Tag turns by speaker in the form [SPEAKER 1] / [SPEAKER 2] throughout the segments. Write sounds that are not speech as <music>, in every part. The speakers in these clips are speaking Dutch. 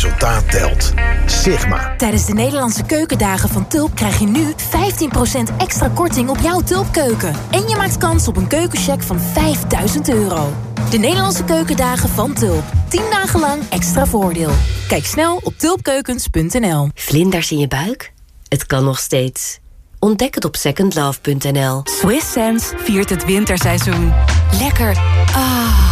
[SPEAKER 1] resultaat telt. Sigma.
[SPEAKER 2] Tijdens de Nederlandse keukendagen van Tulp krijg je nu 15% extra korting op jouw Tulpkeuken. En je maakt kans op een keukencheck van 5000 euro. De Nederlandse keukendagen van Tulp. 10 dagen lang extra voordeel. Kijk snel op tulpkeukens.nl.
[SPEAKER 3] Vlinders in je buik? Het kan nog steeds. Ontdek het op secondlove.nl.
[SPEAKER 4] Swiss Sense viert het winterseizoen. Lekker. Ah,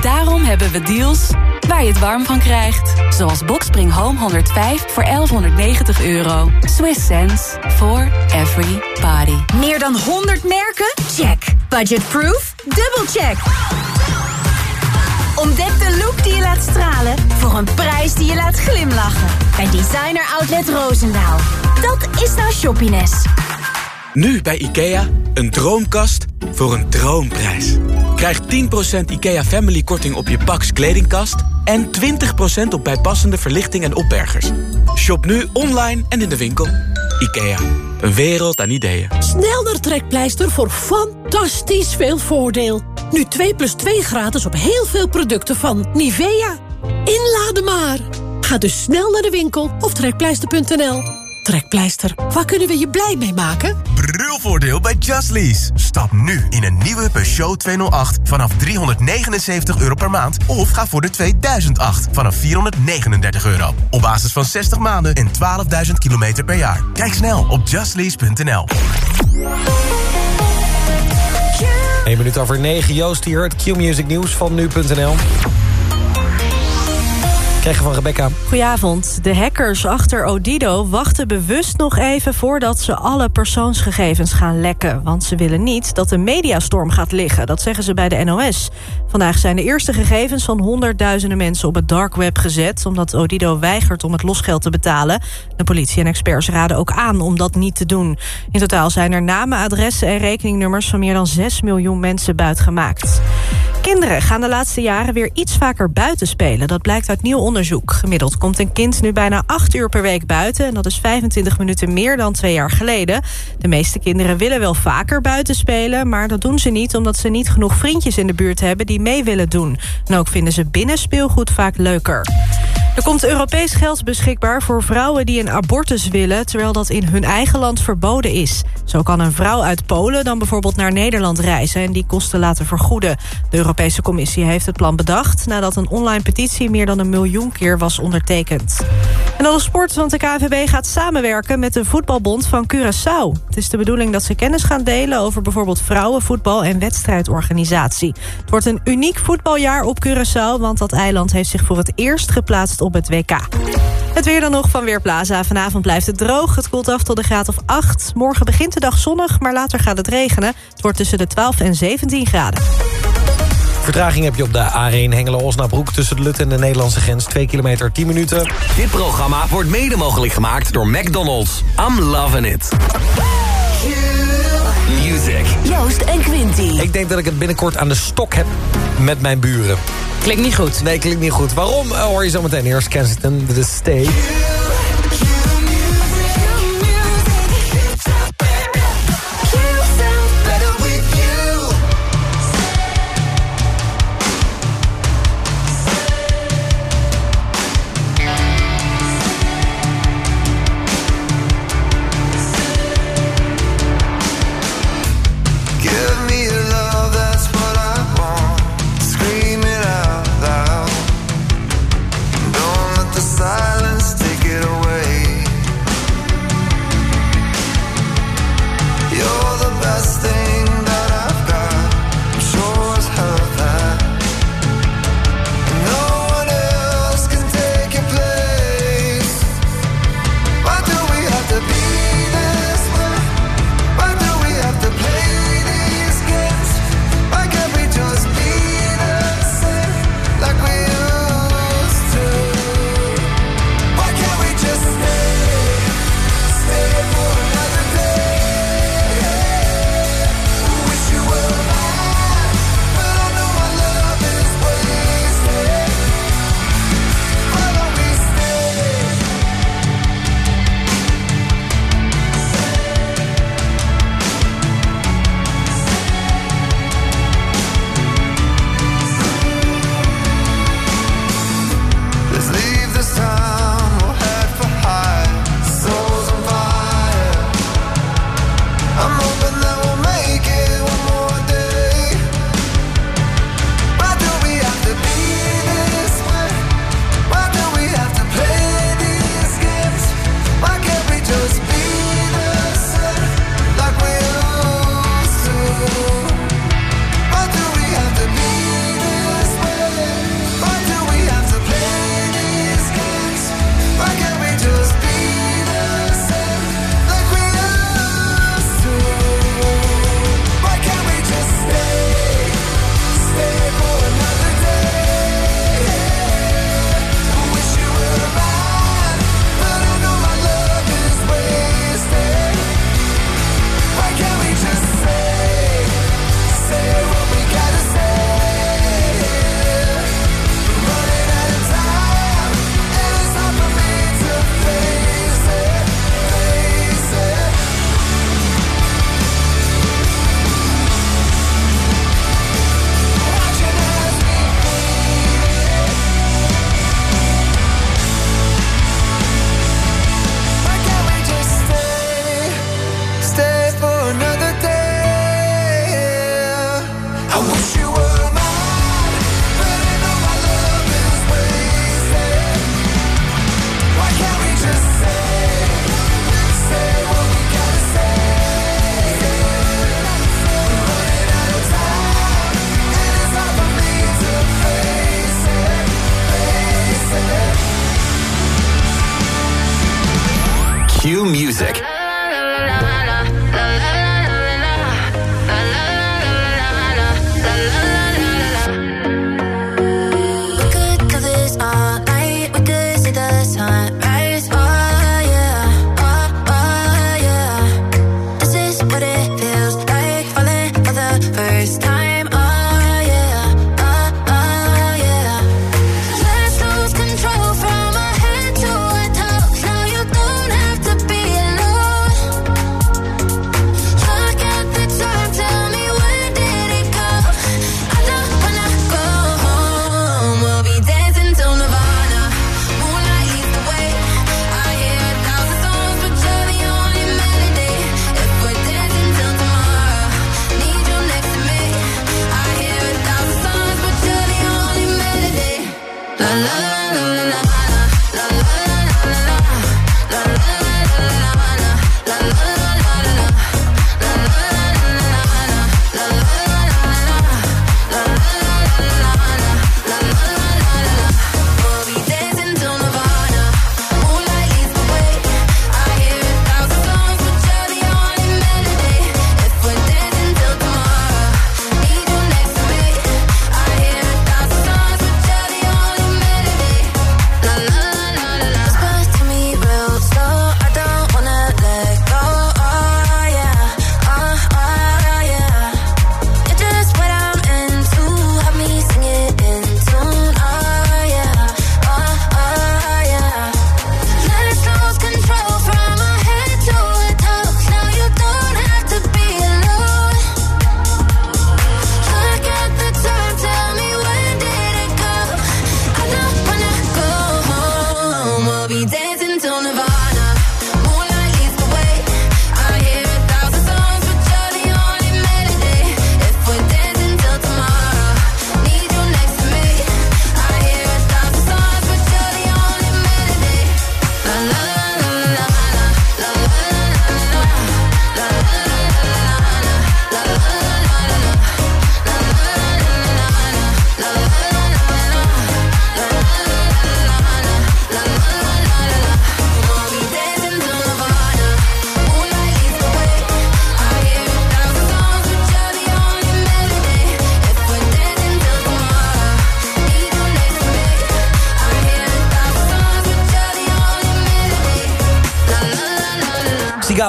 [SPEAKER 4] Daarom hebben we deals waar je het warm van krijgt. Zoals Boxspring Home 105 voor 1190 euro. Swiss sense for every.
[SPEAKER 5] Meer dan 100 merken? Check. Budgetproof? Dubbelcheck. Ontdek de look die je laat stralen voor een prijs die je laat glimlachen. Bij Designer Outlet Roosendaal. Dat is nou shoppiness.
[SPEAKER 6] Nu bij IKEA, een droomkast voor een droomprijs. Krijg 10% IKEA Family korting op je Pax kledingkast... en 20% op bijpassende verlichting en opbergers. Shop nu online en in de winkel. IKEA, een wereld aan ideeën.
[SPEAKER 7] Snel naar Trekpleister voor fantastisch veel voordeel. Nu 2 plus 2 gratis op heel veel producten van Nivea. Inladen maar. Ga dus snel naar de winkel of trekpleister.nl. Trekpleister, waar kunnen we je blij mee maken?
[SPEAKER 8] Brulvoordeel bij Just Lease. Stap nu in een nieuwe Peugeot 208 vanaf 379 euro per maand... of ga voor de 2008 vanaf 439 euro. Op basis van 60 maanden en 12.000 kilometer per jaar. Kijk snel op justlease.nl.
[SPEAKER 9] 1 minuut over 9. Joost hier, het Q-Music nieuws van nu.nl. Krijgen van Rebecca.
[SPEAKER 10] Goedenavond. De hackers achter Odido wachten bewust nog even... voordat ze alle persoonsgegevens gaan lekken. Want ze willen niet dat de mediastorm gaat liggen. Dat zeggen ze bij de NOS. Vandaag zijn de eerste gegevens van honderdduizenden mensen... op het dark web gezet... omdat Odido weigert om het losgeld te betalen. De politie en experts raden ook aan om dat niet te doen. In totaal zijn er namen, adressen en rekeningnummers... van meer dan 6 miljoen mensen buitgemaakt. Kinderen gaan de laatste jaren weer iets vaker buiten spelen. Dat blijkt uit nieuw onderzoek. Gemiddeld komt een kind nu bijna 8 uur per week buiten... en dat is 25 minuten meer dan twee jaar geleden. De meeste kinderen willen wel vaker buiten spelen... maar dat doen ze niet omdat ze niet genoeg vriendjes in de buurt hebben... die mee willen doen. En ook vinden ze binnen speelgoed vaak leuker. Er komt Europees geld beschikbaar voor vrouwen die een abortus willen... terwijl dat in hun eigen land verboden is. Zo kan een vrouw uit Polen dan bijvoorbeeld naar Nederland reizen... en die kosten laten vergoeden. De Europese Commissie heeft het plan bedacht... nadat een online petitie meer dan een miljoen keer was ondertekend. En dan de sport, want de KNVB gaat samenwerken... met de voetbalbond van Curaçao. Het is de bedoeling dat ze kennis gaan delen... over bijvoorbeeld vrouwenvoetbal en wedstrijdorganisatie. Het wordt een uniek voetbaljaar op Curaçao... want dat eiland heeft zich voor het eerst geplaatst op het WK. Het weer dan nog van Weerplaza. Vanavond blijft het droog. Het koelt af tot de graad of 8. Morgen begint de dag zonnig, maar later gaat het regenen. Het wordt tussen de 12 en 17 graden.
[SPEAKER 9] Vertraging heb je op de A1 Hengelo-Osnabrück... tussen de Lut en de Nederlandse grens. 2 kilometer, 10 minuten.
[SPEAKER 11] Dit programma wordt mede mogelijk gemaakt door McDonald's. I'm loving it.
[SPEAKER 2] Joost en Quinty.
[SPEAKER 9] Ik denk dat ik het binnenkort aan de stok heb met mijn buren.
[SPEAKER 10] Klinkt niet goed.
[SPEAKER 9] Nee, klinkt niet goed. Waarom uh, hoor je zo meteen eerst Kensington, de Stay.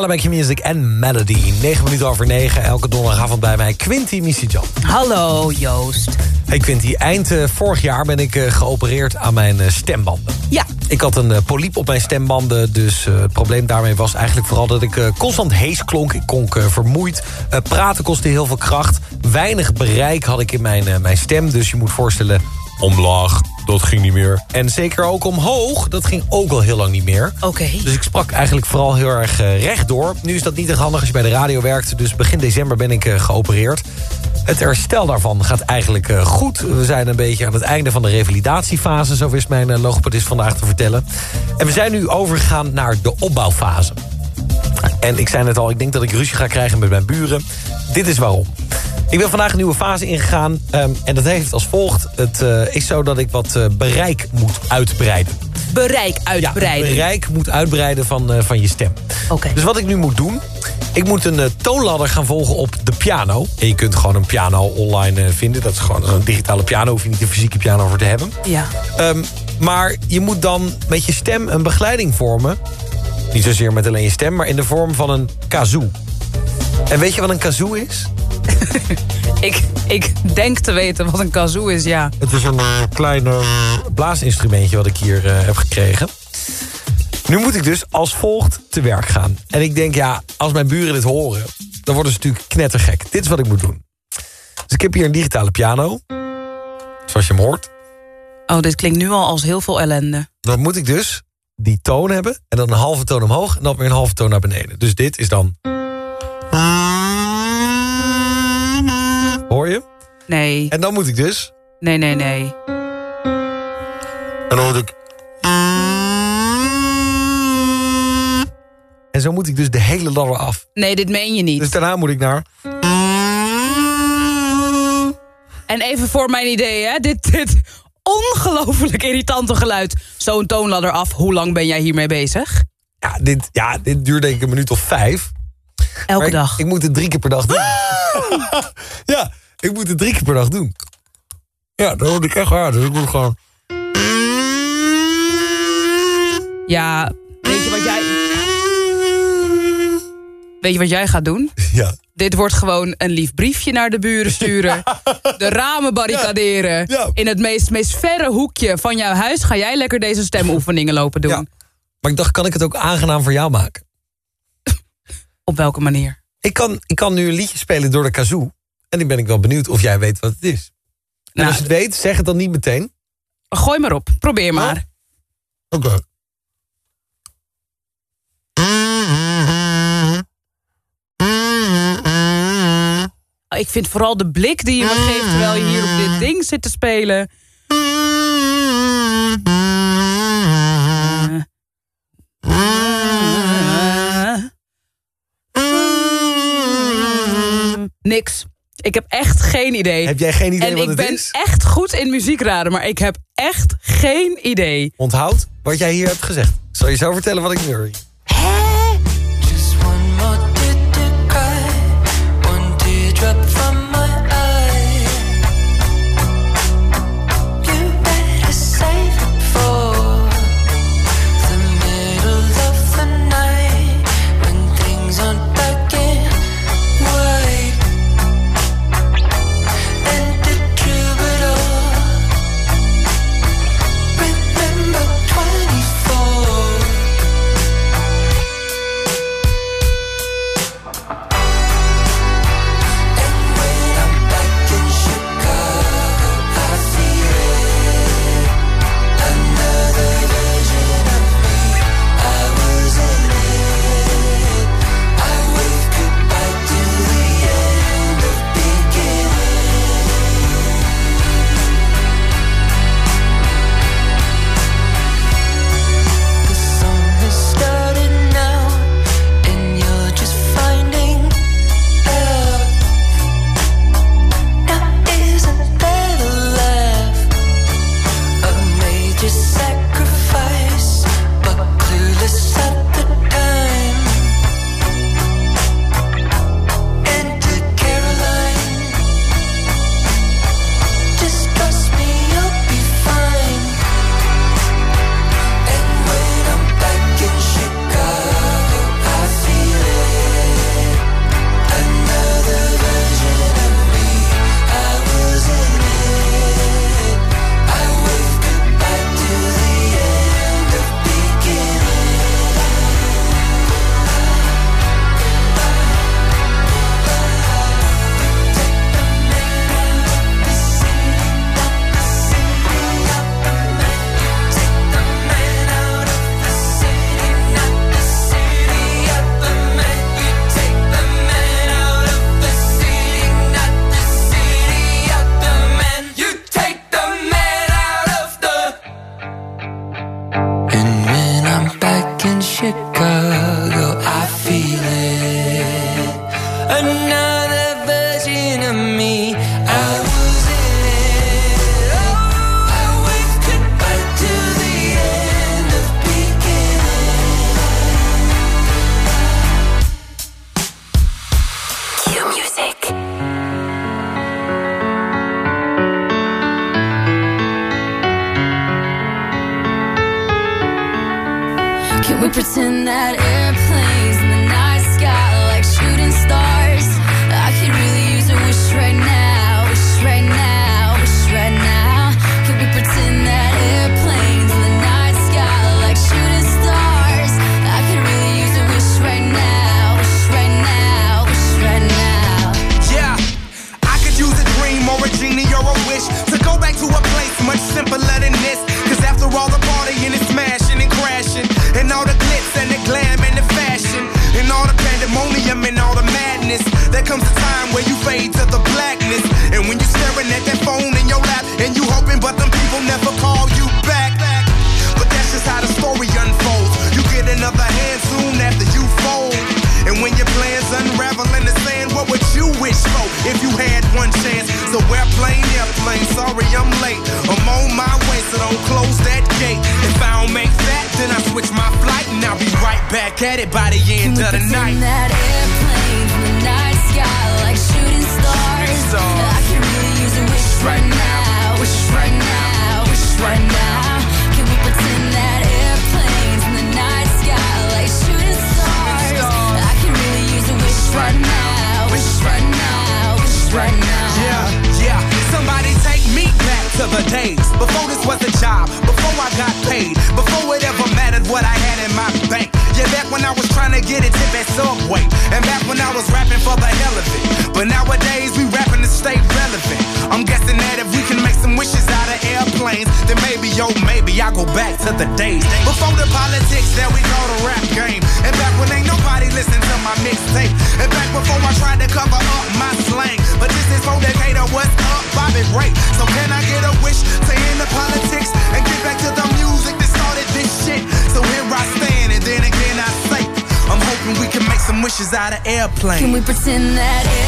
[SPEAKER 9] Bij Music en Melody. 9 minuten over 9. Elke donderdagavond bij mij. Quinty Misijan.
[SPEAKER 12] Hallo Joost.
[SPEAKER 9] Hey Quinty, eind eh, vorig jaar ben ik eh, geopereerd aan mijn eh, stembanden.
[SPEAKER 12] Ja.
[SPEAKER 9] Ik had een polyp op mijn stembanden, dus het probleem daarmee was eigenlijk vooral dat ik constant hees klonk. Ik klonk vermoeid. Praten kostte heel veel kracht. Weinig bereik had ik in mijn, mijn stem, dus je moet voorstellen... Omlaag, dat ging niet meer. En zeker ook omhoog, dat ging ook al heel lang niet meer.
[SPEAKER 12] Oké.
[SPEAKER 9] Dus ik sprak eigenlijk vooral heel erg eh, rechtdoor. Nu is dat niet erg handig als je bij de radio werkt. Dus begin december ben ik eh, geopereerd. Het herstel daarvan gaat eigenlijk eh, goed. We zijn een beetje aan het einde van de revalidatiefase... zo wist mijn uh, logopedist vandaag te vertellen. En we zijn nu overgegaan naar de opbouwfase. En ik zei net al, ik denk dat ik ruzie ga krijgen met mijn buren. Dit is waarom. Ik ben vandaag een nieuwe fase ingegaan. ehm, en dat heeft als volgt. Het eh, is zo dat ik wat eh, bereik moet uitbreiden.
[SPEAKER 12] Bereik
[SPEAKER 9] Ja,
[SPEAKER 12] uitbreiden.
[SPEAKER 9] het bereik moet uitbreiden van, eh, van je stem.
[SPEAKER 12] Oké.
[SPEAKER 9] Dus wat ik nu moet doen... Ik moet een toonladder gaan volgen op de piano. En je kunt gewoon een piano online vinden. Dat is gewoon een digitale piano. Hoef je niet een fysieke piano voor te hebben.
[SPEAKER 12] Ja.
[SPEAKER 9] Ehm, maar je moet dan met je stem een begeleiding vormen. Niet zozeer met alleen je stem, maar in de vorm van een kazoo. En weet je wat een kazoo is? <laughs>
[SPEAKER 12] Ik, ik denk te weten wat een kazoo is, ja.
[SPEAKER 9] Het is een eh, klein eh, blaasinstrumentje wat ik hier eh, heb gekregen. Nu moet ik dus als volgt te werk gaan. En ik denk, ja, als mijn buren dit horen... dan worden ze natuurlijk knettergek. Dit is wat ik moet doen. Dus ik heb hier een digitale piano. Zoals je hem hoort.
[SPEAKER 12] Oh, dit klinkt nu al als heel veel ellende.
[SPEAKER 9] Dan moet ik dus die toon hebben. En dan een halve toon omhoog. En dan weer een halve toon naar beneden. Dus dit is dan je?
[SPEAKER 12] Nee.
[SPEAKER 9] En dan moet ik dus...
[SPEAKER 12] Nee, nee, nee.
[SPEAKER 9] En dan moet ik... En zo moet ik dus de hele ladder af.
[SPEAKER 12] Nee, dit meen je niet.
[SPEAKER 9] Dus daarna moet ik naar...
[SPEAKER 12] En even voor mijn idee, hè. Dit, dit ongelooflijk irritante geluid. Zo'n toonladder af. Hoe lang ben jij hiermee bezig?
[SPEAKER 13] Ja dit, ja, dit duurt denk ik een minuut of vijf.
[SPEAKER 12] Elke
[SPEAKER 13] ik-
[SPEAKER 12] dag.
[SPEAKER 13] Ik, moet het drie keer per dag doen. <laughs> ja, ik moet het drie keer per dag doen. Ja, dat hoor ik echt hard. Dus ik moet gewoon...
[SPEAKER 12] Ja, weet je wat jij... Weet je wat jij gaat doen?
[SPEAKER 13] Ja.
[SPEAKER 12] Dit wordt gewoon een lief briefje naar de buren sturen. <laughs> De ramen barricaderen. In het meest, meest verre hoekje van jouw huis... ga jij lekker deze stemoefeningen lopen doen.
[SPEAKER 13] Maar ik dacht, kan ik het ook aangenaam voor jou maken?
[SPEAKER 12] Op welke manier?
[SPEAKER 13] Ik kan, ik kan nu een liedje spelen door de kazoo. En dan ben ik wel benieuwd of jij weet wat het is. En
[SPEAKER 12] Nou,
[SPEAKER 13] als je het weet, zeg het dan niet meteen.
[SPEAKER 12] Gooi maar op. Probeer maar.
[SPEAKER 13] Oké.
[SPEAKER 12] Ik vind vooral de blik die je me geeft... terwijl je hier op dit ding zit te spelen... Niks. Ik heb echt geen idee.
[SPEAKER 13] Heb jij geen idee
[SPEAKER 12] en
[SPEAKER 13] wat
[SPEAKER 12] ik
[SPEAKER 13] het
[SPEAKER 12] ben
[SPEAKER 13] is?
[SPEAKER 12] echt goed in muziek raden, maar ik heb echt geen idee.
[SPEAKER 13] Onthoud wat jij hier hebt gezegd. Ik zal je zo vertellen wat ik nu hoor.
[SPEAKER 14] Out of airplanes. Can we
[SPEAKER 15] pretend that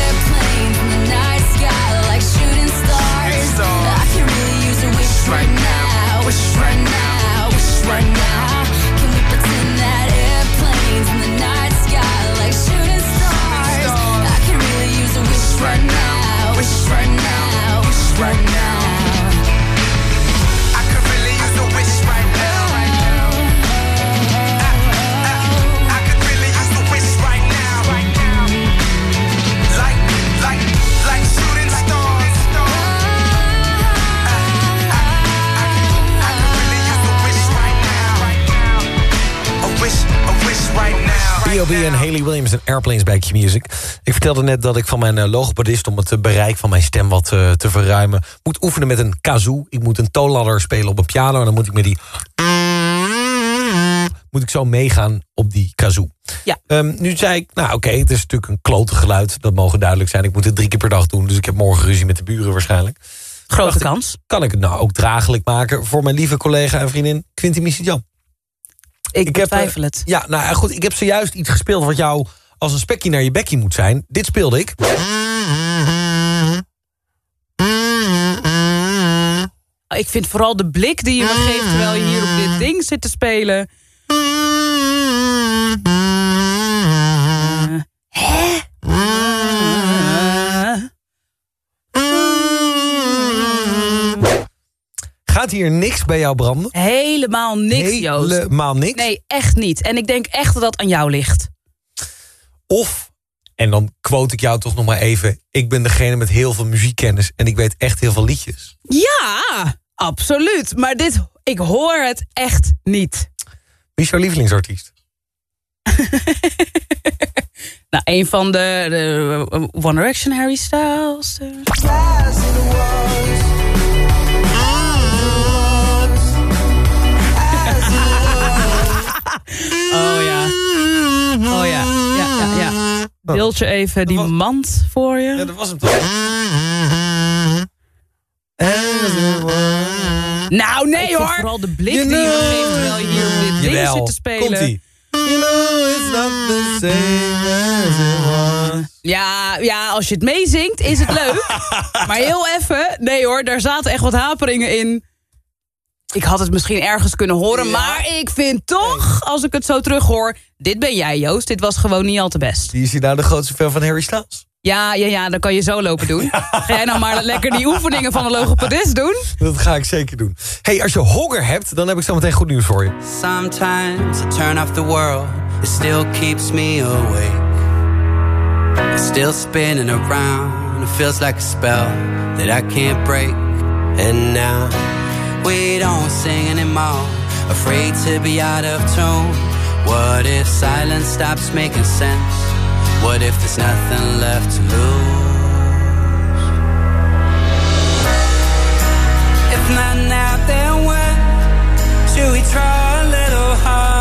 [SPEAKER 15] Airplanes
[SPEAKER 9] bij Q-Music. Ik vertelde net dat ik van mijn eh, logopedist... om het eh, bereik van mijn stem wat eh, te verruimen... moet oefenen met een kazoo. Ik moet een toonladder spelen op een piano... en dan moet ik met die... moet ik zo meegaan op die kazoo.
[SPEAKER 12] Ja.
[SPEAKER 9] Ehm, nu zei ik, nou oké, het is natuurlijk een klote geluid. Dat mogen duidelijk zijn. Ik moet het drie keer per dag doen. Dus ik heb morgen ruzie met de buren waarschijnlijk.
[SPEAKER 12] Grote
[SPEAKER 9] Dacht ik,
[SPEAKER 12] kans.
[SPEAKER 9] kan ik het nou ook draaglijk maken... voor mijn lieve collega en vriendin Quinty Missidjan?
[SPEAKER 12] Ik,
[SPEAKER 9] heb,
[SPEAKER 12] betwijfel
[SPEAKER 9] eh,
[SPEAKER 12] het.
[SPEAKER 9] Ja, nou goed, ik heb zojuist iets gespeeld... wat jou als een spekje naar je bekkie moet zijn. Dit speelde ik.
[SPEAKER 12] Ik vind vooral de blik die je me geeft... terwijl je hier op dit ding zit te spelen... Hè?
[SPEAKER 9] Gaat hier niks bij jou branden?
[SPEAKER 12] Helemaal niks, Joost.
[SPEAKER 9] Helemaal niks?
[SPEAKER 12] Nee, echt niet. En ik denk echt dat dat aan jou ligt.
[SPEAKER 9] Of, en dan quote ik jou toch nog maar even... ik ben degene met heel veel muziekkennis... en ik weet echt heel veel liedjes.
[SPEAKER 12] Ja, absoluut. Maar dit, ik hoor het echt niet.
[SPEAKER 9] Wie is jouw lievelingsartiest? <laughs>
[SPEAKER 12] Nou, een van de, de One Direction, Harry Styles. <laughs> Oh ja. Oh ja. Ja, ja, ja. Wilt je even die mand voor je?
[SPEAKER 9] Ja, dat was hem toch?
[SPEAKER 12] Nou, nee
[SPEAKER 9] Ik vind
[SPEAKER 12] hoor. Vooral de blik die je geeft terwijl je hier op dit ding zit te spelen.
[SPEAKER 9] komt-ie. You know it's not the same as it was.
[SPEAKER 12] Ja, ja, als je het meezingt is het leuk. <laughs> maar heel even, nee hoor, daar zaten echt wat haperingen in. Ik had het misschien ergens kunnen horen, maar ik vind toch, als ik het zo terughoor... dit ben jij, Joost. Dit was gewoon niet al te best.
[SPEAKER 9] Wie is hier nou de grootste fan van Harry Styles?
[SPEAKER 12] Ja, ja, ja, dan kan je zo lopen doen. <laughs> Ga jij nou maar lekker die oefeningen van de logopedist doen?
[SPEAKER 9] Dat ga ik zeker doen. hey, als je honger hebt, dan heb ik zo meteen goed nieuws voor je.
[SPEAKER 16] Sometimes I turn off the world, it still keeps me awake. It's still spinning around, it feels like a spell that I can't break. And now we don't sing anymore, afraid to be out of tune. What if silence stops making sense? What if there's nothing left to lose? If not now, then when? Should we try a little harder?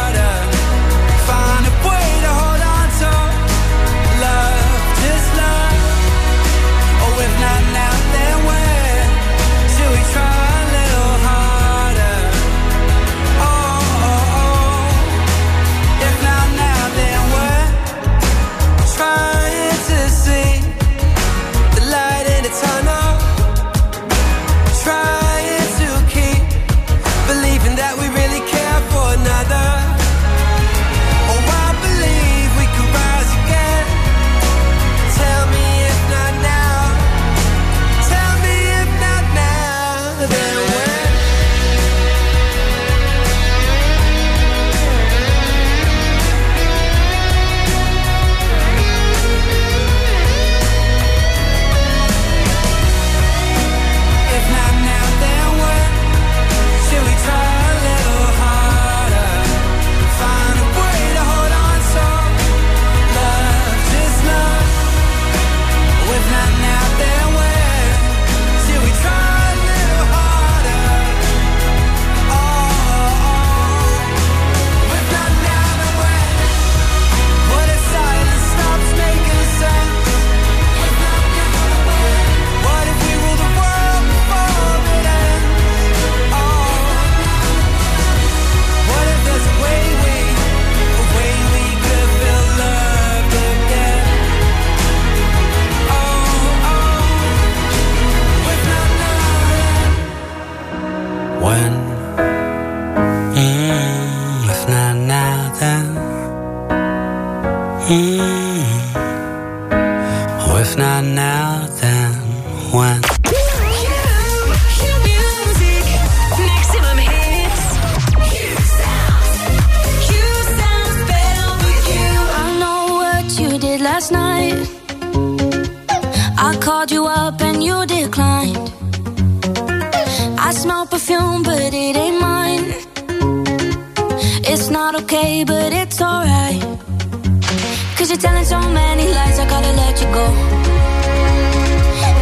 [SPEAKER 17] many lies, I gotta let you go.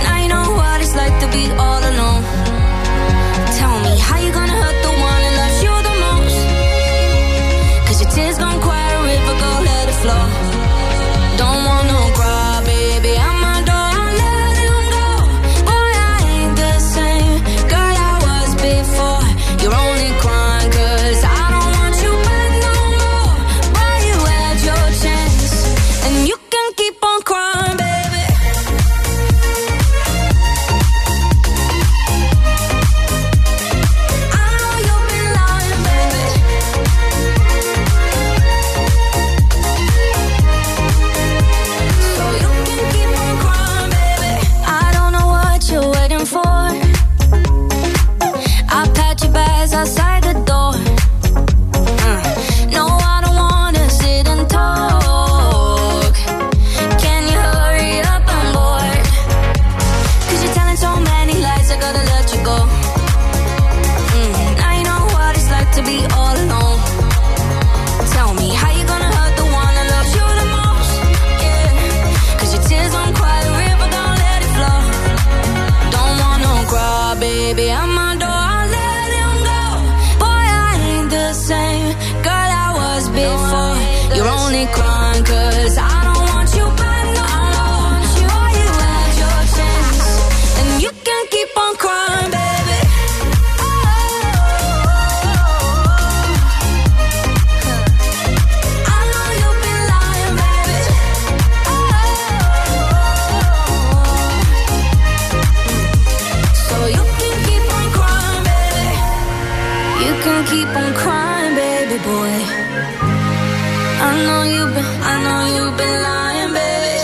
[SPEAKER 17] Now you know what it's like to be all alone. Tell me how you gonna hurt the one that loves you the most. Cause your tears gonna quiet a river, go let it flow. gon' keep on crying, baby boy. I know you've been, I know you've been lying, baby.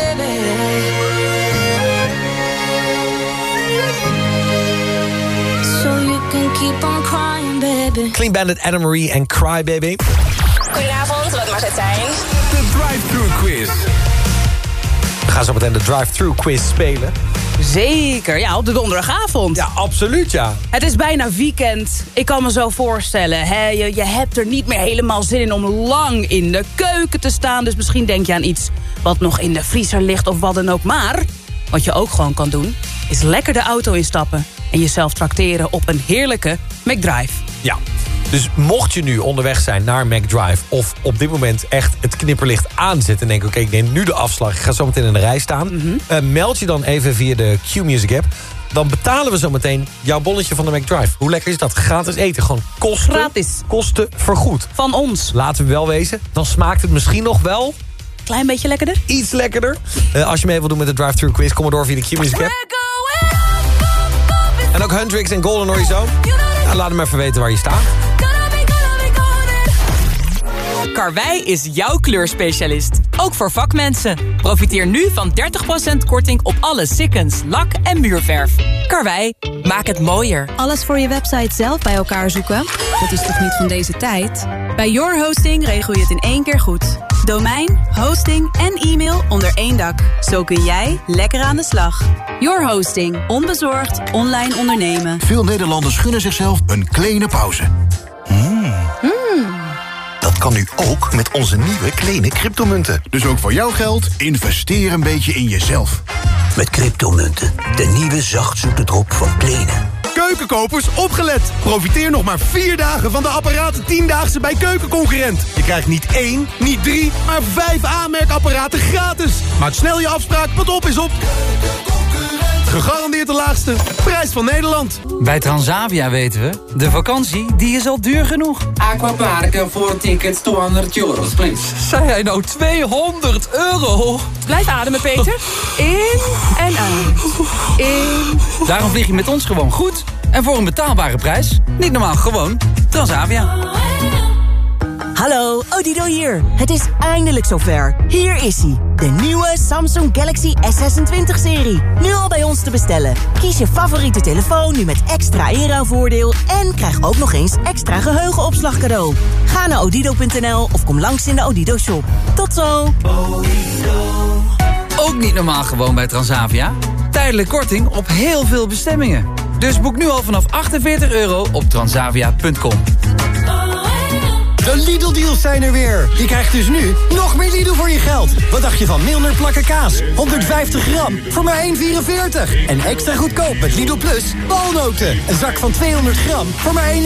[SPEAKER 17] So you can keep on crying, baby.
[SPEAKER 9] Clean Bandit, Anna Marie and Cry Baby.
[SPEAKER 18] Goedenavond, wat mag het zijn?
[SPEAKER 19] De drive-through quiz.
[SPEAKER 9] We gaan zo meteen de drive-through quiz spelen.
[SPEAKER 12] Zeker, ja, op de donderdagavond.
[SPEAKER 9] Ja, absoluut, ja.
[SPEAKER 12] Het is bijna weekend. Ik kan me zo voorstellen, hè, je, je hebt er niet meer helemaal zin in om lang in de keuken te staan. Dus misschien denk je aan iets wat nog in de vriezer ligt of wat dan ook. Maar wat je ook gewoon kan doen, is lekker de auto instappen... en jezelf trakteren op een heerlijke McDrive.
[SPEAKER 9] Ja. Dus mocht je nu onderweg zijn naar McDrive... of op dit moment echt het knipperlicht aanzetten... en denken, oké, ik neem nu de afslag... ik ga zo meteen in de rij staan... eh, meld je dan even via de Q-Music app... dan betalen we zo meteen jouw bolletje van de McDrive. Hoe lekker is dat? Gratis eten, gewoon kosten,
[SPEAKER 12] Gratis.
[SPEAKER 9] kosten vergoed.
[SPEAKER 12] Van ons.
[SPEAKER 9] Laten we wel wezen, dan smaakt het misschien nog wel...
[SPEAKER 12] Klein beetje lekkerder?
[SPEAKER 9] Iets lekkerder. Eh, als je mee wil doen met de drive-thru quiz, kom maar door via de Q-Music app. En ook Hendrix en Golden Horizon. Nou, laat hem even weten waar je staat.
[SPEAKER 20] Karwei is jouw kleurspecialist. Ook voor vakmensen. Profiteer nu van 30% korting op alle sikkens, lak en muurverf. Karwei, maak het mooier.
[SPEAKER 21] Alles voor je website zelf bij elkaar zoeken? Dat is toch niet van deze tijd? Bij Your Hosting regel je het in één keer goed. Domein, hosting en e-mail onder één dak. Zo kun jij lekker aan de slag. Your Hosting. Onbezorgd online ondernemen.
[SPEAKER 22] Veel Nederlanders gunnen zichzelf een kleine pauze. Hmm. Kan nu ook met onze nieuwe kleine cryptomunten. Dus ook voor jouw geld, investeer een beetje in jezelf. Met cryptomunten, de nieuwe zachtzoete drop van Kleene.
[SPEAKER 1] Keukenkopers, opgelet! Profiteer nog maar vier dagen van de apparaten Tiendaagse bij Keukenconcurrent. Je krijgt niet één, niet drie, maar vijf aanmerkapparaten gratis. Maak snel je afspraak, want op is op. Gegarandeerd de laagste prijs van Nederland.
[SPEAKER 23] Bij Transavia weten we, de vakantie die is al duur genoeg.
[SPEAKER 24] Aquaparken voor tickets 200 euros, please.
[SPEAKER 23] Zei hij nou 200 euro?
[SPEAKER 12] Blijf ademen, Peter. In en uit. In.
[SPEAKER 23] Daarom vlieg je met ons gewoon goed. En voor een betaalbare prijs. Niet normaal, gewoon Transavia.
[SPEAKER 25] Hallo, Odido hier. Het is eindelijk zover. Hier is hij, de nieuwe Samsung Galaxy S26-serie. Nu al bij ons te bestellen. Kies je favoriete telefoon nu met extra inruilvoordeel... en krijg ook nog eens extra geheugenopslag cadeau. Ga naar odido.nl of kom langs in de Odido-shop. Tot zo!
[SPEAKER 23] Ook niet normaal gewoon bij Transavia. Tijdelijk korting op heel veel bestemmingen. Dus boek nu al vanaf 48 euro op transavia.com.
[SPEAKER 11] De Lidl-deals zijn er weer. Je krijgt dus nu nog meer Lidl voor je geld. Wat dacht je van Milner plakken kaas? 150 gram voor maar 1,44. En extra goedkoop met Lidl Plus walnoten. Een zak van 200 gram voor maar 1,99.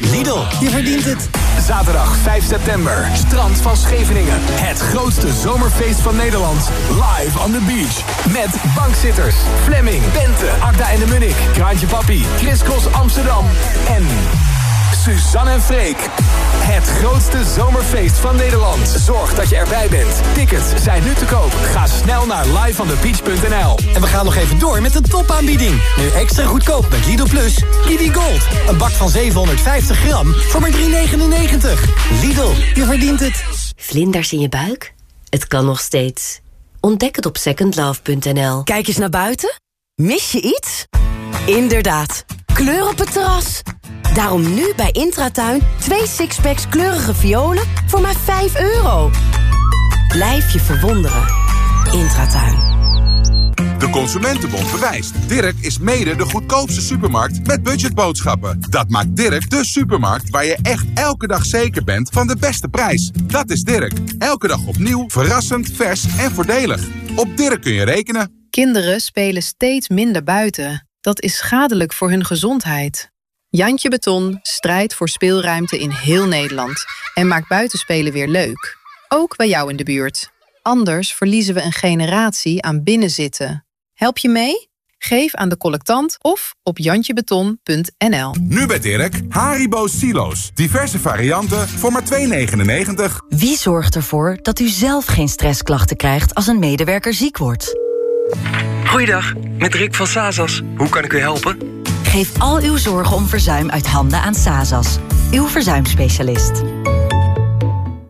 [SPEAKER 11] Lidl, je verdient het.
[SPEAKER 26] Zaterdag 5 september, strand van Scheveningen. Het grootste zomerfeest van Nederland. Live on the beach. Met bankzitters, Fleming, Bente, Agda en de Munnik, Kraantje Papi, Chris Amsterdam en Suzanne en Freek. Het grootste zomerfeest van Nederland. Zorg dat je erbij bent. Tickets zijn nu te koop. Ga snel naar liveonthebeach.nl.
[SPEAKER 11] En we gaan nog even door met een topaanbieding. Nu extra goedkoop met Lidl Plus. Lidl Gold. Een bak van 750 gram voor maar 3,99. Lidl, je verdient het.
[SPEAKER 3] Vlinders in je buik? Het kan nog steeds. Ontdek het op secondlove.nl.
[SPEAKER 25] Kijk eens naar buiten. Mis je iets? Inderdaad, kleur op het terras. Daarom nu bij Intratuin twee sixpacks kleurige violen voor maar 5 euro. Blijf je verwonderen. Intratuin.
[SPEAKER 27] De Consumentenbond bewijst. Dirk is mede de goedkoopste supermarkt met budgetboodschappen. Dat maakt Dirk de supermarkt waar je echt elke dag zeker bent van de beste prijs. Dat is Dirk. Elke dag opnieuw, verrassend, vers en voordelig. Op Dirk kun je rekenen.
[SPEAKER 28] Kinderen spelen steeds minder buiten. Dat is schadelijk voor hun gezondheid. Jantje Beton strijdt voor speelruimte in heel Nederland en maakt buitenspelen weer leuk. Ook bij jou in de buurt. Anders verliezen we een generatie aan binnenzitten. Help je mee? Geef aan de collectant of op jantjebeton.nl.
[SPEAKER 27] Nu bij Dirk, Haribo Silo's. Diverse varianten voor maar 2,99.
[SPEAKER 29] Wie zorgt ervoor dat u zelf geen stressklachten krijgt als een medewerker ziek wordt?
[SPEAKER 30] Goeiedag, met Rick van Sazas. Hoe kan ik u helpen?
[SPEAKER 29] Geef al uw zorgen om verzuim uit handen aan Sazas. Uw verzuimspecialist.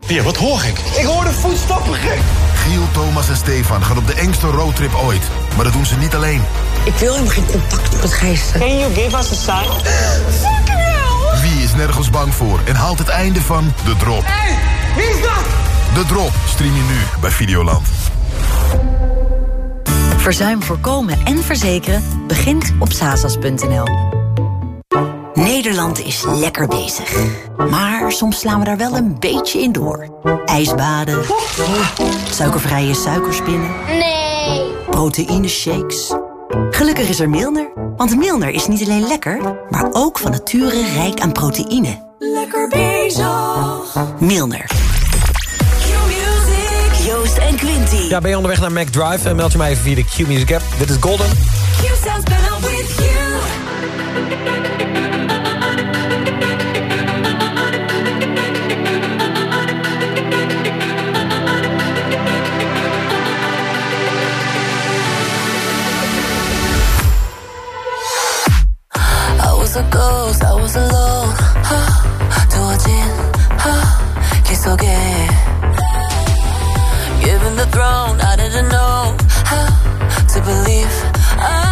[SPEAKER 22] Hier, wat hoor ik?
[SPEAKER 31] Ik hoor de voetstappen gek.
[SPEAKER 22] Giel, Thomas en Stefan gaan op de engste roadtrip ooit. Maar dat doen ze niet alleen.
[SPEAKER 31] Ik wil helemaal geen contact met geesten. Can you give us a sign? Fucking hell!
[SPEAKER 22] Wie is nergens bang voor en haalt het einde van De Drop?
[SPEAKER 31] Hey, wie is dat?
[SPEAKER 22] De Drop stream je nu bij Videoland.
[SPEAKER 32] Verzuim voorkomen en verzekeren begint op sasas.nl.
[SPEAKER 33] Nederland is lekker bezig. Maar soms slaan we daar wel een beetje in door. Ijsbaden. Suikervrije suikerspinnen.
[SPEAKER 34] Nee.
[SPEAKER 33] Proteïne shakes. Gelukkig is er Milner. Want Milner is niet alleen lekker, maar ook van nature rijk aan proteïne.
[SPEAKER 34] Lekker bezig.
[SPEAKER 33] Milner.
[SPEAKER 32] Joost en Quinty.
[SPEAKER 9] Ja, ben je onderweg naar Mac Drive? En meld je mij even via de Q-Music app. Dit is Golden.
[SPEAKER 34] Q sounds better with you.
[SPEAKER 17] I was a ghost, I was alone. 하, 두어진 하, 길 속에. The throne, I didn't know how to believe. I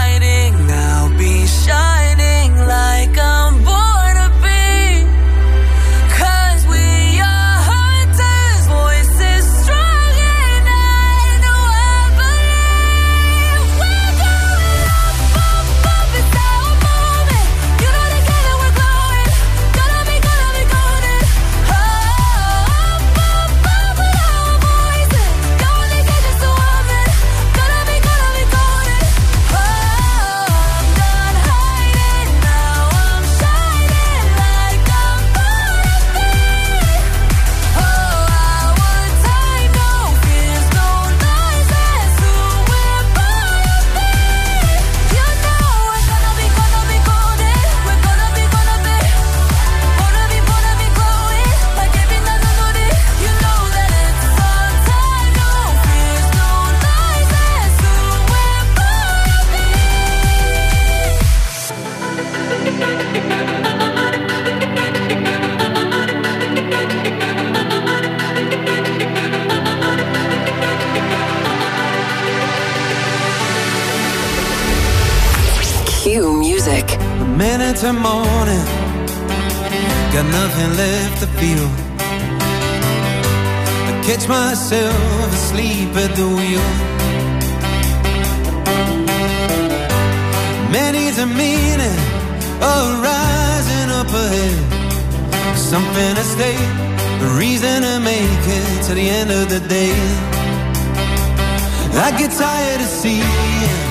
[SPEAKER 16] minutes are morning, got nothing left to feel. I catch myself asleep at the wheel. Many's a meaning of rising up ahead. Something to stay, a reason to make it to the end of the day. I get tired of seeing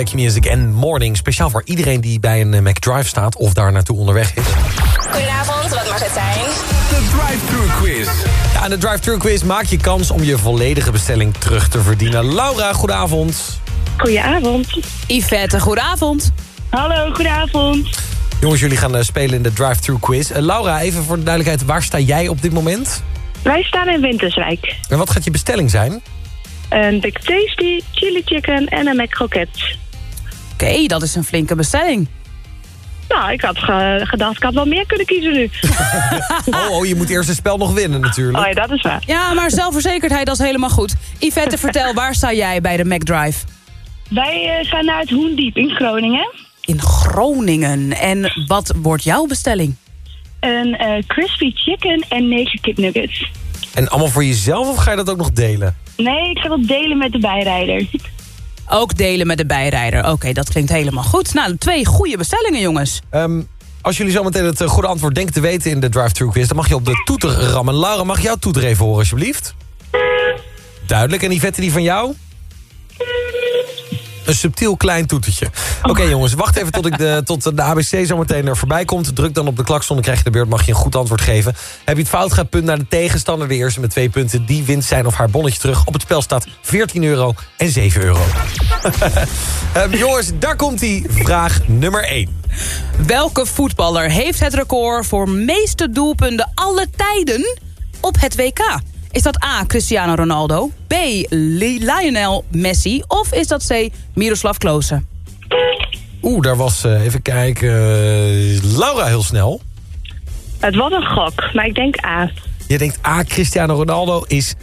[SPEAKER 9] Jeubek Music en Morning. Speciaal voor iedereen die bij een eh, McDrive staat of daar naartoe onderweg is.
[SPEAKER 17] Goedenavond, wat mag het zijn?
[SPEAKER 11] De drive-thru quiz.
[SPEAKER 9] Ja, en de drive-thru quiz maak je kans om je volledige bestelling terug te verdienen. Laura, goedenavond.
[SPEAKER 35] Goedenavond.
[SPEAKER 12] Yvette, goedenavond.
[SPEAKER 35] Hallo, goedenavond.
[SPEAKER 9] Jongens, jullie gaan eh, spelen in de drive-thru quiz. Eh, Laura, even voor de duidelijkheid, waar sta jij op dit moment?
[SPEAKER 35] Wij staan in Winterswijk.
[SPEAKER 9] En wat gaat je bestelling zijn?
[SPEAKER 35] Een Big Tasty, chili chicken en een Mac
[SPEAKER 12] Oké, dat is een flinke bestelling.
[SPEAKER 35] Nou, ik had ge- gedacht, ik had wel meer kunnen kiezen nu. <laughs>
[SPEAKER 9] Oh, oh, je moet eerst het spel nog winnen natuurlijk.
[SPEAKER 35] Oh ja, dat is waar.
[SPEAKER 12] Ja, maar zelfverzekerdheid, dat is helemaal goed. Yvette, <laughs> vertel, waar sta jij bij de McDrive?
[SPEAKER 35] Wij gaan naar het Hoendiep in Groningen.
[SPEAKER 12] In Groningen. En wat wordt jouw bestelling?
[SPEAKER 35] Een eh, crispy chicken en negen kipnuggets.
[SPEAKER 9] En allemaal voor jezelf of ga je dat ook nog delen?
[SPEAKER 35] Nee, ik ga dat delen met de bijrijder.
[SPEAKER 12] Ook delen met de bijrijder. Oké, dat klinkt helemaal goed. Nou, twee goede bestellingen, jongens.
[SPEAKER 9] Ehm, als jullie zometeen het eh, goede antwoord denken te weten in de drive-thru quiz... dan mag je op de toeter rammen. Laura, mag jouw toeter even horen, alsjeblieft? Duidelijk. En Yvette, die van jou? Een subtiel klein toetertje. Oké jongens, wacht even tot, ik de, <laughs> tot de ABC zometeen er voorbij komt. Druk dan op de klakson, dan krijg je de beurt. Mag je een goed antwoord geven. Heb je het fout, gaat punt naar de tegenstander. De eerste met twee punten, die wint zijn of haar bonnetje terug. Op het spel staat 14 euro en 7 euro. <laughs> Ehm, jongens, daar komt hij. Vraag nummer 1.
[SPEAKER 12] Welke voetballer heeft het record voor meeste doelpunten alle tijden op het WK? Is dat A. Cristiano Ronaldo, B. Li- Lionel Messi of is dat C. Miroslav Klose?
[SPEAKER 9] Oeh, daar was, eh, even kijken, Laura heel snel.
[SPEAKER 35] Het was een gok, maar ik denk A.
[SPEAKER 9] Je denkt, A, Cristiano Ronaldo is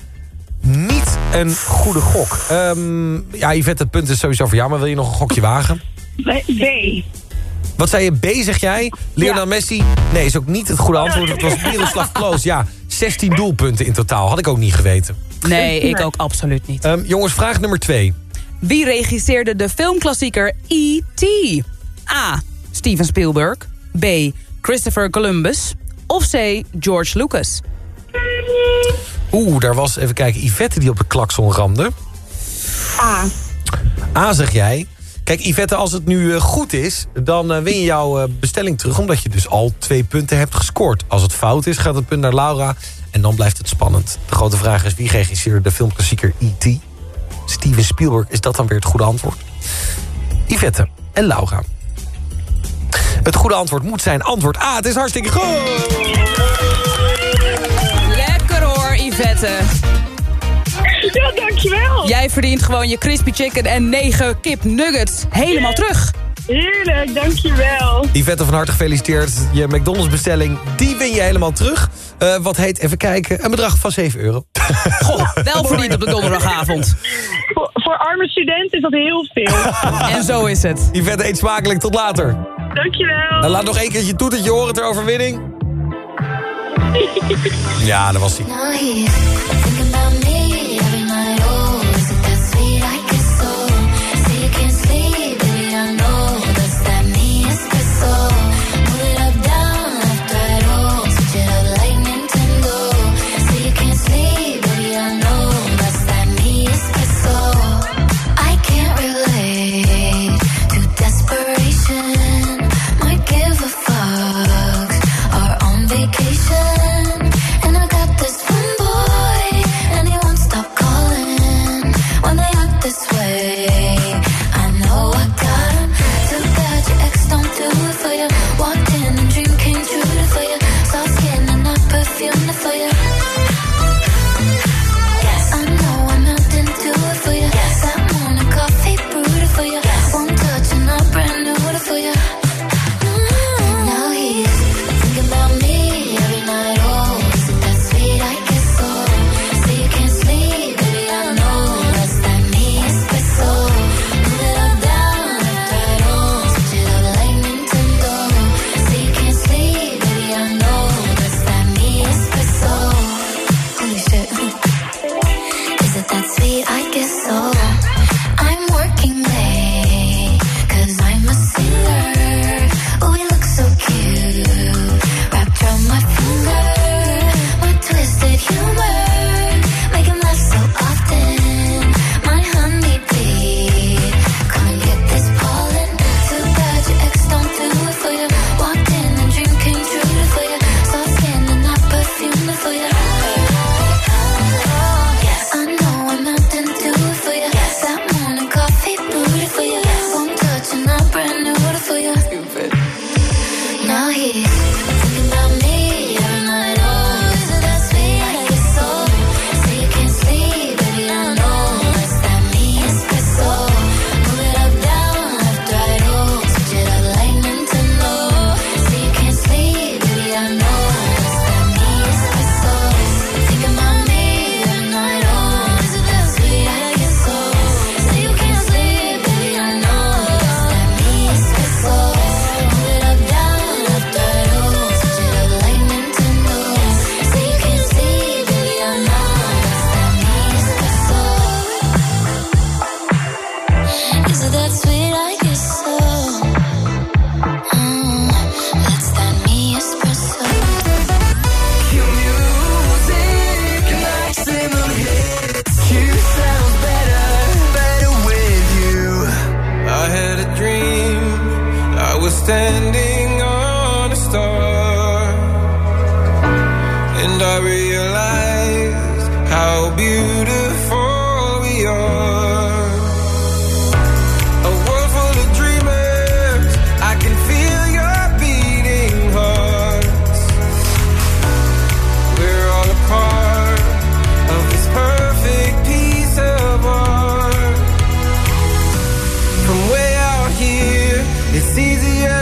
[SPEAKER 9] niet een goede gok. Ehm, ja, Yvette, het punt is sowieso voor jou, maar wil je nog een gokje wagen?
[SPEAKER 35] B.
[SPEAKER 9] Wat zei je, B zeg jij? Lionel Messi? Nee, is ook niet het goede antwoord. Het was <laughs> Miroslav Klose. Ja, 16 doelpunten in totaal. Had ik ook niet geweten.
[SPEAKER 12] Nee, ik ook absoluut niet.
[SPEAKER 9] Ehm, jongens, vraag nummer 2.
[SPEAKER 12] Wie regisseerde de filmklassieker E.T.? A. Steven Spielberg. B. Christopher Columbus. Of C. George Lucas.
[SPEAKER 9] Oeh, daar was, even kijken, Yvette die op de klakson ramde.
[SPEAKER 35] A.
[SPEAKER 9] A zeg jij. Kijk, Yvette, als het nu eh, goed is, dan eh, win je jouw eh, bestelling terug... omdat je dus al twee punten hebt gescoord. Als het fout is, gaat het punt naar Laura en dan blijft het spannend. De grote vraag is, wie regisseerde de filmklassieker E.T.? Steven Spielberg, is dat dan weer het goede antwoord? Yvette en Laura. Het goede antwoord moet zijn antwoord A. Het is hartstikke goed!
[SPEAKER 12] Lekker hoor, Yvette.
[SPEAKER 35] Ja, dankjewel.
[SPEAKER 12] Jij verdient gewoon je crispy chicken en 9 kip nuggets helemaal terug.
[SPEAKER 35] Heerlijk, dankjewel.
[SPEAKER 9] Yvette van harte gefeliciteerd. Je McDonald's bestelling, die win je helemaal terug. Eh, wat heet, even kijken, een bedrag van 7 euro. <laughs>
[SPEAKER 12] Goh, wel verdiend op de donderdagavond.
[SPEAKER 35] Voor, voor arme studenten is dat heel veel. <laughs>
[SPEAKER 12] En zo is het.
[SPEAKER 9] Yvette, eet smakelijk. Tot later.
[SPEAKER 35] dankjewel.
[SPEAKER 9] Nou, laat nog één keer je toetertje horen ter overwinning. <laughs> Ja, dat was hij.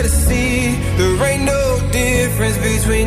[SPEAKER 36] To see. There ain't no difference between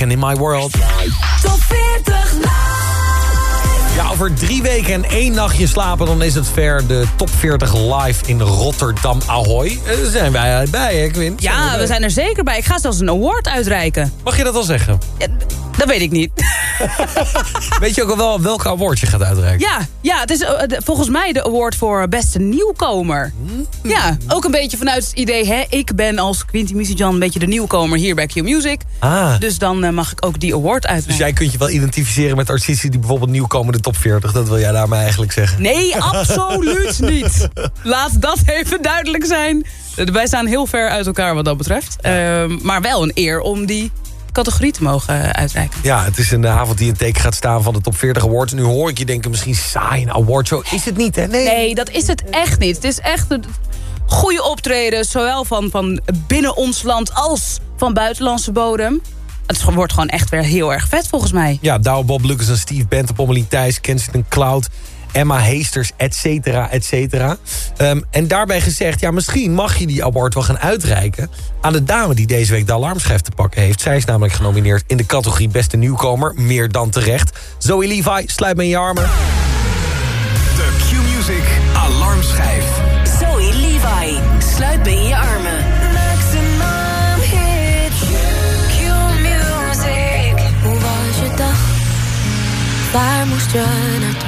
[SPEAKER 36] In My World.
[SPEAKER 13] Top 40
[SPEAKER 9] Ja, over drie weken en één nachtje slapen... dan is het ver de top 40 live in Rotterdam Ahoy. Eh, Daar zijn wij bij, hè, Quint?
[SPEAKER 12] Ja, we zijn er zeker bij. Ik ga zelfs een award uitreiken.
[SPEAKER 9] Mag je dat al zeggen?
[SPEAKER 12] Dat weet ik niet. <laughs>
[SPEAKER 9] Weet je ook al wel welke award je gaat uitreiken?
[SPEAKER 12] Ja, ja het is eh, de- volgens mij de award voor beste nieuwkomer. Ja, ook een beetje vanuit het idee... Hè, ik ben als Quinty Musijan een beetje de nieuwkomer hier bij Q Music.
[SPEAKER 9] Ah.
[SPEAKER 12] Dus dan eh, mag ik ook die award
[SPEAKER 9] Dus
[SPEAKER 12] uitreiken.
[SPEAKER 9] jij kunt je wel identificeren met artiesten... die bijvoorbeeld nieuw komen in de top 40. Dat wil jij daarmee eigenlijk zeggen?
[SPEAKER 12] Nee, absoluut <laughs> niet. Laat dat even duidelijk zijn. Eh, Wij staan heel ver uit elkaar wat dat betreft. Ehm, maar wel een eer om die categorie te mogen eh, uitreiken.
[SPEAKER 9] Ja, het is een avond die in het teken gaat staan van de top 40 awards. Nu hoor ik je denken, misschien saai een awardshow. Is het niet, hè? Nee.
[SPEAKER 12] Nee, dat is het echt niet. Het is echt een goede optreden, zowel van, van binnen ons land als van buitenlandse bodem. Het wordt gewoon echt weer heel erg vet volgens mij.
[SPEAKER 9] Ja, Douwe Bob Lucas en Steve Bent, Pommelien Thijs, Kensington Cloud... Emma Heesters, et cetera, et cetera. Ehm, en daarbij gezegd, ja, misschien mag je die award wel gaan uitreiken... aan de dame die deze week de alarmschijf te pakken heeft. Zij is namelijk genomineerd in de categorie Beste Nieuwkomer. Meer dan terecht. Zoe Levi, sluit me in je armen.
[SPEAKER 26] De Q-Music Alarmschijf.
[SPEAKER 13] Zoe Levi, sluit me in je armen. Maximum hit, Q-music. Hoe was je dag?
[SPEAKER 17] Waar moest je naartoe?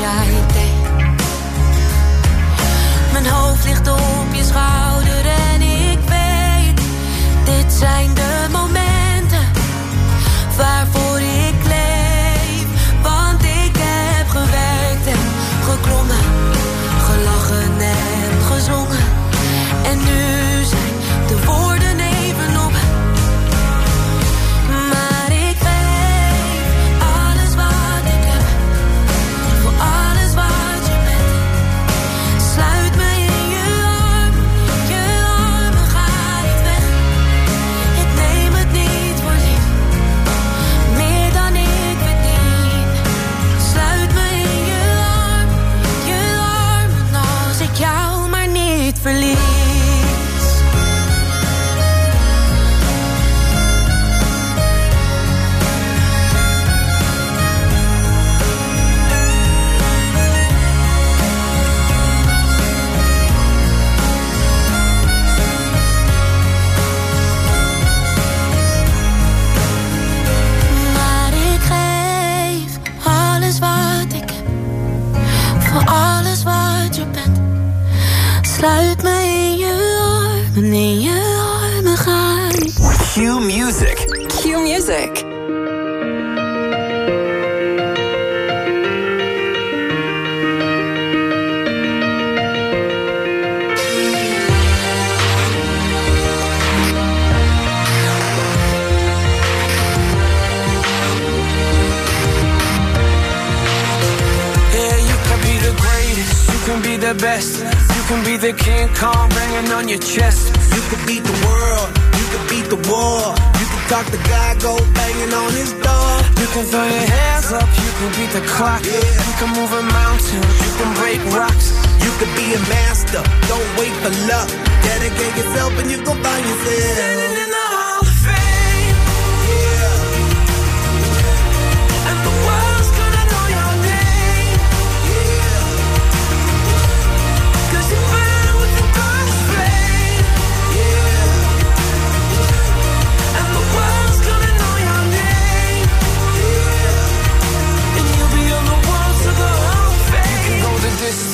[SPEAKER 17] op
[SPEAKER 31] can throw your hands up, you can beat the clock. Yeah. You can move a mountain, you can break rocks.
[SPEAKER 37] You could be a master, don't wait for luck. Dedicate yourself and you gon' find yourself.
[SPEAKER 31] Standing in the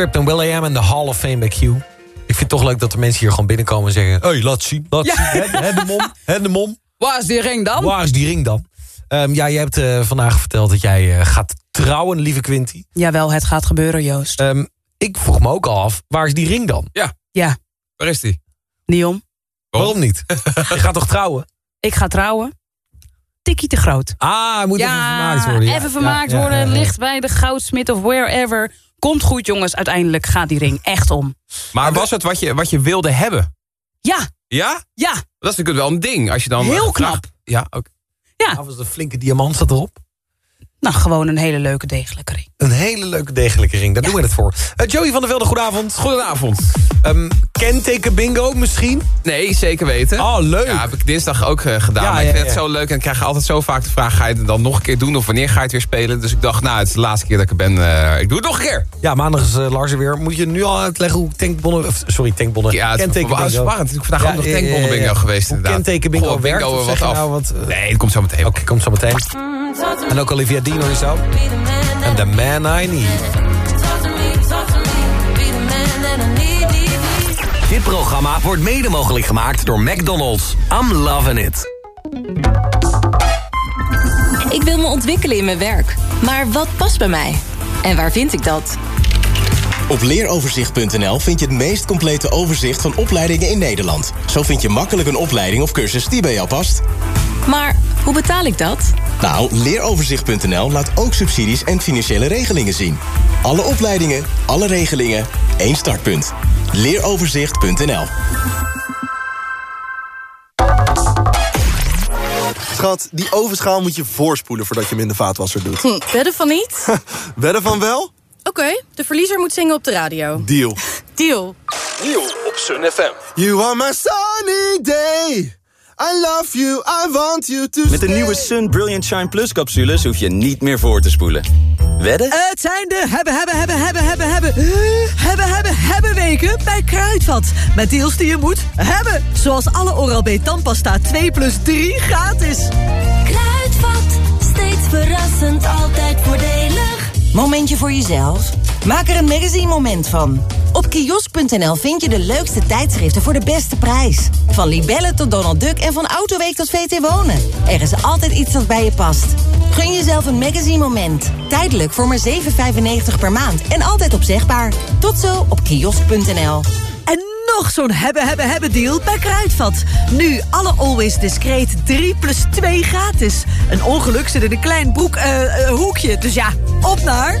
[SPEAKER 9] Script en Will.i.am en de Hall of Fame bij Q. Ik vind het toch leuk dat de mensen hier gewoon binnenkomen en zeggen... Hé, hey, laat zien, laat
[SPEAKER 12] Ja.
[SPEAKER 9] zien. Hè, hè, de mom, hè, de mom.
[SPEAKER 12] Waar is die ring dan?
[SPEAKER 9] Waar is die ring dan? Ehm, ja, je hebt eh, vandaag verteld dat jij eh, gaat trouwen, lieve Quinty.
[SPEAKER 12] Jawel, het gaat gebeuren, Joost.
[SPEAKER 9] Ehm, ik vroeg me ook al af, waar is die ring dan?
[SPEAKER 38] Ja.
[SPEAKER 12] Ja.
[SPEAKER 38] Waar is die?
[SPEAKER 12] Niet om.
[SPEAKER 9] Waarom niet? <laughs> je gaat toch trouwen?
[SPEAKER 12] Ik ga trouwen. Tikkie te groot.
[SPEAKER 9] Ah, moet
[SPEAKER 12] ja,
[SPEAKER 9] even vermaakt worden. Ja,
[SPEAKER 12] even vermaakt
[SPEAKER 9] ja, ja,
[SPEAKER 12] worden.
[SPEAKER 9] ja, ja.
[SPEAKER 12] Ligt bij de goudsmit of wherever. Komt goed, jongens. Uiteindelijk gaat die ring echt om.
[SPEAKER 38] Maar was het wat je, wat je wilde hebben?
[SPEAKER 12] Ja,
[SPEAKER 38] Ja?
[SPEAKER 12] ja.
[SPEAKER 38] Dat is natuurlijk wel een ding. Als je dan
[SPEAKER 12] Heel
[SPEAKER 38] eh,
[SPEAKER 12] knap.
[SPEAKER 38] Ja, ook.
[SPEAKER 12] Ja.
[SPEAKER 9] Dat was een flinke diamant staat erop.
[SPEAKER 12] Nou, gewoon een hele leuke, degelijke ring.
[SPEAKER 9] Een hele leuke degelijke ring, daar doen we het voor. Eh, Joey van der Velde, goedenavond.
[SPEAKER 38] Goedenavond.
[SPEAKER 9] Um, kenteken bingo misschien?
[SPEAKER 38] Nee, zeker weten.
[SPEAKER 9] Oh, leuk.
[SPEAKER 38] Ja, heb ik dinsdag ook eh, gedaan.
[SPEAKER 9] Ja,
[SPEAKER 38] maar ik
[SPEAKER 9] ja,
[SPEAKER 38] vind het zo leuk en ik krijg altijd zo vaak de vraag... ga je het dan nog een keer doen of wanneer ga je het weer spelen? Dus ik dacht, nou, het is de laatste keer dat ik er ben. eh, ik doe het nog een keer.
[SPEAKER 9] Ja, maandag is uh, Lars er weer. Moet je nu al uitleggen hoe tankbonnen... of, Sorry, tankbonnen.
[SPEAKER 38] Ja, het is
[SPEAKER 9] kenteken bingo.
[SPEAKER 38] spannend. Ik vandaag ook nog tankbonnen bingo geweest
[SPEAKER 9] Hoe
[SPEAKER 38] inderdaad.
[SPEAKER 9] kenteken bingo
[SPEAKER 38] Goh,
[SPEAKER 9] werkt?
[SPEAKER 38] bingo, wat af.
[SPEAKER 9] nou wat,
[SPEAKER 38] Nee, het komt zo meteen.
[SPEAKER 9] Oké, komt zo meteen. En ook Olivia Dean hoor je zo. En The Man I Need.
[SPEAKER 39] Dit programma wordt mede mogelijk gemaakt door McDonald's. I'm loving it.
[SPEAKER 40] Ik wil me ontwikkelen in mijn werk. Maar wat past bij mij? En waar vind ik dat?
[SPEAKER 8] Op leeroverzicht.nl vind je het meest complete overzicht van opleidingen in Nederland. Zo vind je makkelijk een opleiding of cursus die bij jou past.
[SPEAKER 40] Maar hoe betaal ik dat?
[SPEAKER 8] Nou, leeroverzicht.nl laat ook subsidies en financiële regelingen zien. Alle opleidingen, alle regelingen, één startpunt. Leeroverzicht.nl
[SPEAKER 41] Schat, die ovenschaal moet je voorspoelen voordat je hem in de vaatwasser doet.
[SPEAKER 42] Hm, wedden van niet? <laughs>
[SPEAKER 41] Wedden van wel?
[SPEAKER 42] Oké, de verliezer moet zingen op de radio.
[SPEAKER 41] Deal.
[SPEAKER 42] Deal.
[SPEAKER 41] Deal op Sun FM. You are my sunny day. I love you, I want you to
[SPEAKER 43] Met de nieuwe Sun Brilliant Shine Plus capsules hoef je niet meer voor te spoelen. Wedden?
[SPEAKER 44] Het zijn de hebben, hebben, hebben, hebben, hebben, hebben, hebben, hebben, hebben weken bij Kruidvat. Met deals die je moet hebben. Zoals alle Oral-B tandpasta 2 plus 3 gratis.
[SPEAKER 17] Kruidvat, steeds verrassend, altijd voordelig.
[SPEAKER 45] Momentje voor jezelf? Maak er een magazine moment van. Op kiosk.nl vind je de leukste tijdschriften voor de beste prijs. Van Libelle tot Donald Duck en van Autoweek tot VT Wonen. Er is altijd iets dat bij je past. Gun jezelf een magazine moment. Tijdelijk voor maar 7,95 per maand en altijd opzegbaar. Tot zo op kiosk.nl.
[SPEAKER 44] En nog zo'n hebben, hebben, hebben deal bij Kruidvat. Nu alle Always Discreet 3 plus 2 gratis. Een ongeluk zit in een klein broek, eh, eh, hoekje. Dus ja, op naar...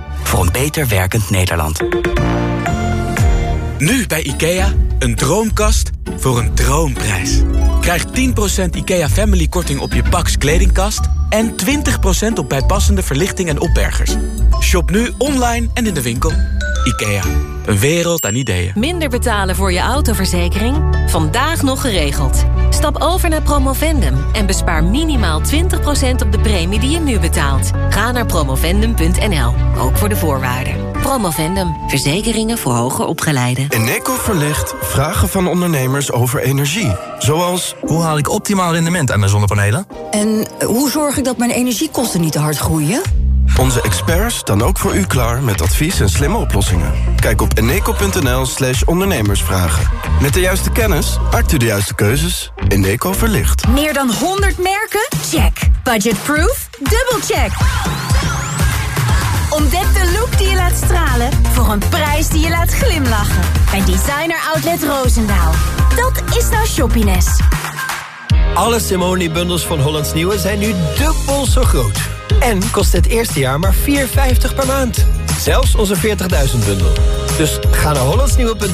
[SPEAKER 46] voor een beter werkend Nederland.
[SPEAKER 6] Nu bij IKEA, een droomkast voor een droomprijs. Krijg 10% IKEA Family korting op je Pax kledingkast... en 20% op bijpassende verlichting en opbergers. Shop nu online en in de winkel. IKEA, een wereld aan ideeën.
[SPEAKER 3] Minder betalen voor je autoverzekering? Vandaag nog geregeld. Stap over naar Promovendum en bespaar minimaal 20% op de premie die je nu betaalt. Ga naar promovendum.nl, ook voor de voorwaarden. Promovendum, verzekeringen voor hoger opgeleiden.
[SPEAKER 47] Eneco verlicht vragen van ondernemers over energie. Zoals, hoe haal ik optimaal rendement aan mijn zonnepanelen?
[SPEAKER 48] En hoe zorg ik dat mijn energiekosten niet te hard groeien?
[SPEAKER 47] Onze experts staan ook voor u klaar met advies en slimme oplossingen. Kijk op eneco.nl slash ondernemersvragen. Met de juiste kennis maakt u de juiste keuzes. Eneco verlicht.
[SPEAKER 5] Meer dan 100 merken? Check. Budgetproof? Dubbelcheck. Ontdek de look die je laat stralen voor een prijs die je laat glimlachen. Bij Designer Outlet Roosendaal. Dat is nou shoppiness.
[SPEAKER 11] Alle Simone-bundels van Hollands Nieuwe zijn nu dubbel zo groot. En kost het eerste jaar maar 4,50 per maand. Zelfs onze 40.000 bundel. Dus ga naar hollandsnieuwe.nl